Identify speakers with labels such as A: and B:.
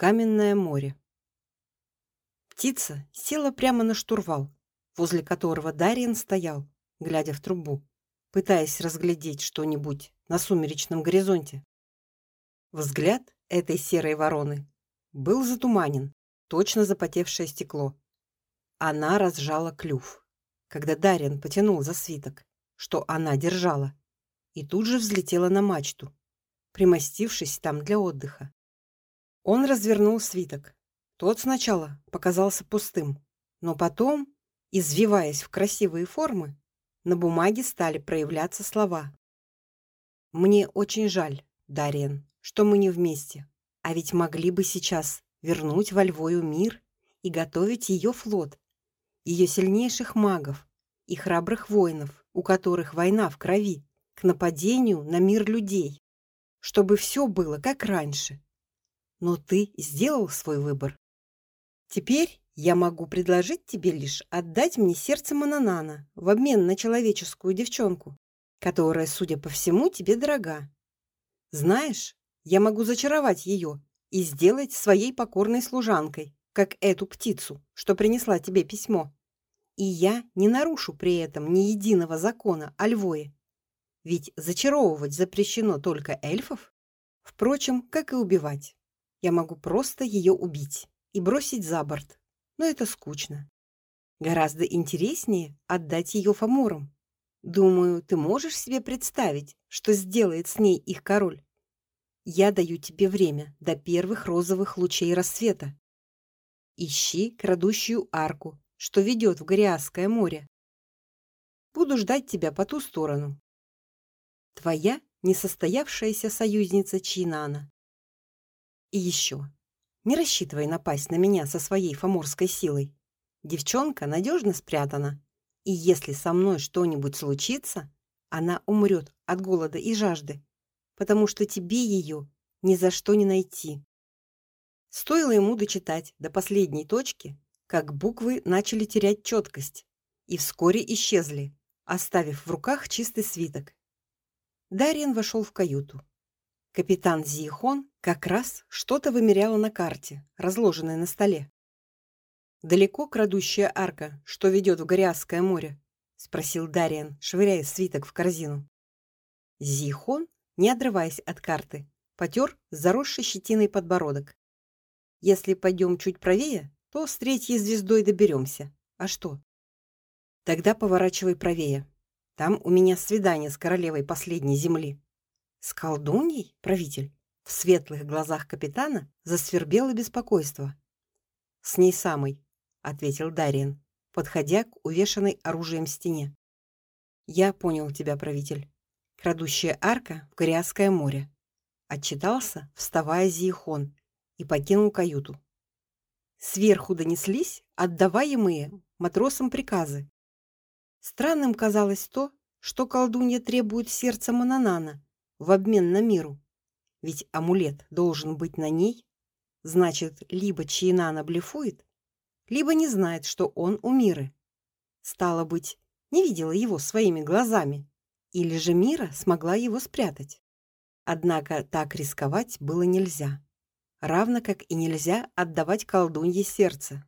A: Каменное море. Птица села прямо на штурвал, возле которого Дарьян стоял, глядя в трубу, пытаясь разглядеть что-нибудь на сумеречном горизонте. Взгляд этой серой вороны был затуманен, точно запотевшее стекло. Она разжала клюв, когда Дарьян потянул за свиток, что она держала, и тут же взлетела на мачту, примостившись там для отдыха. Он развернул свиток. Тот сначала показался пустым, но потом, извиваясь в красивые формы, на бумаге стали проявляться слова. Мне очень жаль, Дариен, что мы не вместе. А ведь могли бы сейчас вернуть во Львою мир и готовить ее флот, ее сильнейших магов и храбрых воинов, у которых война в крови, к нападению на мир людей, чтобы все было как раньше. Но ты сделал свой выбор. Теперь я могу предложить тебе лишь отдать мне сердце Мананана в обмен на человеческую девчонку, которая, судя по всему, тебе дорога. Знаешь, я могу зачаровать ее и сделать своей покорной служанкой, как эту птицу, что принесла тебе письмо. И я не нарушу при этом ни единого закона о львое. Ведь зачаровывать запрещено только эльфов, впрочем, как и убивать. Я могу просто ее убить и бросить за борт, но это скучно. Гораздо интереснее отдать ее фаморам. Думаю, ты можешь себе представить, что сделает с ней их король. Я даю тебе время до первых розовых лучей рассвета. Ищи крадущую арку, что ведет в Гориасское море. Буду ждать тебя по ту сторону. Твоя несостоявшаяся союзница Чинана. И еще. Не рассчитывай напасть на меня со своей фаморской силой. Девчонка надежно спрятана, и если со мной что-нибудь случится, она умрет от голода и жажды, потому что тебе ее ни за что не найти. Стоило ему дочитать до последней точки, как буквы начали терять четкость и вскоре исчезли, оставив в руках чистый свиток. Дарьян вошел в каюту. Капитан Зихон как раз что-то вымеряла на карте, разложенной на столе. Далеко крадущая арка, что ведет в Гориасское море, спросил Дариан, швыряя свиток в корзину. Зихон, не отрываясь от карты, потер заросший щетиной подбородок. Если пойдем чуть правее, то с третьей звездой доберемся. А что? Тогда поворачивай правее. Там у меня свидание с королевой последней земли. С колдуньей, правитель? В светлых глазах капитана засвербело беспокойство. С ней самой, ответил Дариан, подходя к увешанной оружием стене. Я понял тебя, правитель. Крадущая арка в Гориасское море. Отчитался, вставая Зихон, и покинул каюту. Сверху донеслись отдаваемые матросам приказы. Странным казалось то, что колдунья требует сердца Мананана, в обмен на миру. Ведь амулет должен быть на ней. Значит, либо Чиинана блефует, либо не знает, что он у Миры. Стало быть, не видела его своими глазами, или же Мира смогла его спрятать. Однако так рисковать было нельзя, равно как и нельзя отдавать колдунье сердце.